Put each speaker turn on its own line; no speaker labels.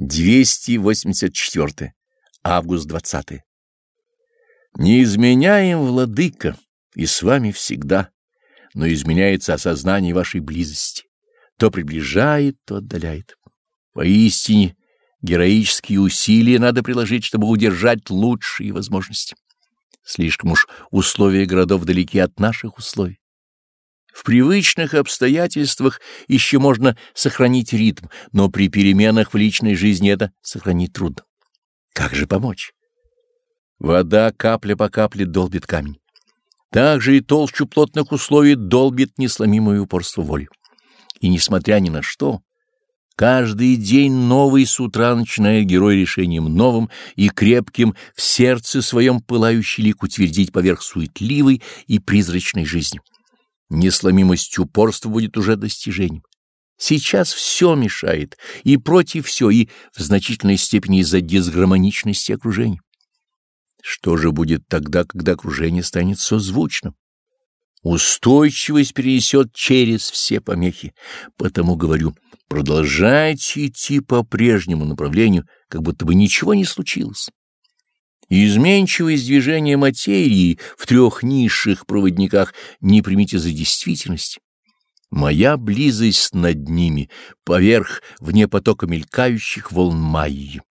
284. Август 20. Не изменяем, владыка, и с вами всегда, но изменяется осознание вашей близости. То приближает, то отдаляет. Поистине, героические усилия надо приложить, чтобы удержать лучшие возможности. Слишком уж условия городов далеки от наших условий. В привычных обстоятельствах еще можно сохранить ритм, но при переменах в личной жизни это сохранить трудно. Как же помочь? Вода капля по капле долбит камень. Так же и толщу плотных условий долбит несломимое упорство воли. И несмотря ни на что, каждый день новый с утра начинает герой решением новым и крепким в сердце своем пылающий лик утвердить поверх суетливой и призрачной жизни. Несломимость упорства будет уже достижением. Сейчас все мешает, и против все, и в значительной степени из-за дисгармоничности окружения. Что же будет тогда, когда окружение станет созвучным? Устойчивость перенесет через все помехи. Потому говорю, продолжайте идти по прежнему направлению, как будто бы ничего не случилось. Изменчивость движения материи в трех низших проводниках не примите за действительность. Моя близость над ними, поверх, вне потока мелькающих волн Майи.